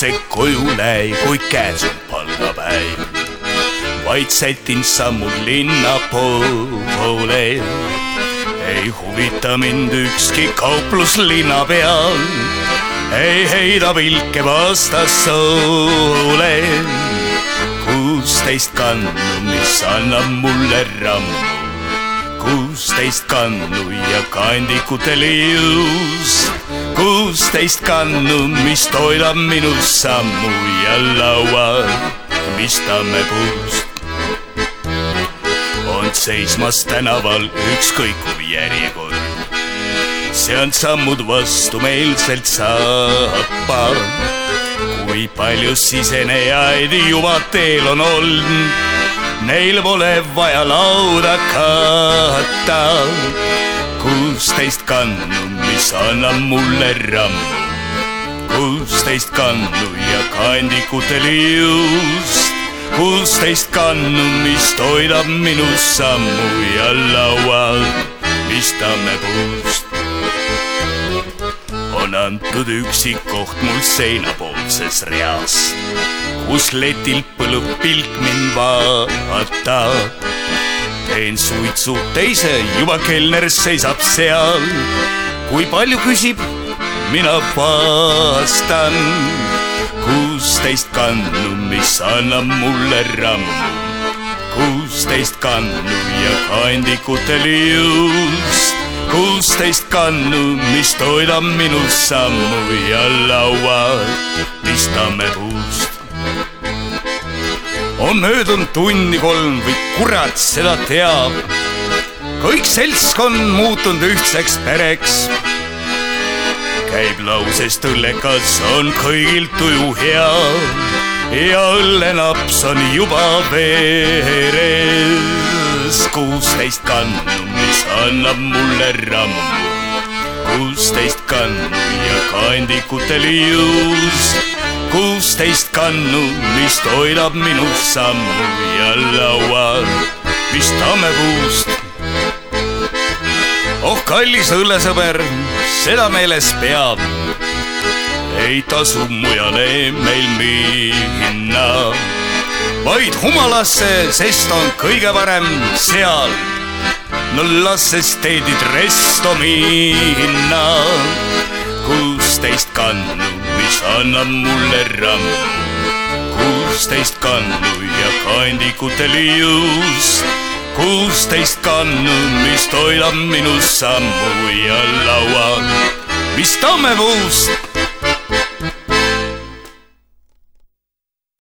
see koju läi, kui käes on palgapäev. vaid sätin sammud linna poole. ei huvita mind ükski kauplus linna peal. ei heida pilke vastassoole. kuusteist kannu, mis annab mulle rammu kuusteist kannu ja kandikute lius. Kuusteist kannu, mis toidab minu sammu ja laual, mis tammepuust. on seismas tänaval ükskõikuv järjekord. sean sammud vastumeelselt saapa. kui palju sisenejaid juba teel on olnud Neil pole vaja lauda katta. Kuusteist kannu, mis annab mulle rammu. kuusteist kannu ja kandikute liust. kuusteist kannu, mis toidab minu sammu ja laual, mis tammepuust. on antud üksik koht mul seinapoolses reas kus letilt põlub pilk mind vaatab. Teen suitsu teise, juba kelner seisab seal. kui palju küsib, mina vastan. kuusteist kannu, mis annab mulle rammu. kuusteist kannu ja kandikute liust kuusteist kannu, mis toidab minu sammu ja laual pistame puust on möödunud tunni kolm või kurat seda teab. kõik seltskond muutunud ühtseks pereks. käib lausest õllekas, on kõigil tuju hea ja õllenaps on juba veres. kuusteist kannu, mis annab mulle rammu. kuusteist kannu ja kandikute lius kuusteist kannu, mis toidab minu sammu ja laual, mis tammepuust. oh kallis õllesõber, seda meeles peab. ei tasu mujale meil minna, vaid Humalasse, sest on kõige parem seal. no las esteedid resto minna, kuusteist kannu mis annab mulle rammu. kuusteist kannu ja kandikute lius. kuusteist kannu, mis toidab minu sammu ja laual, mis tammepuust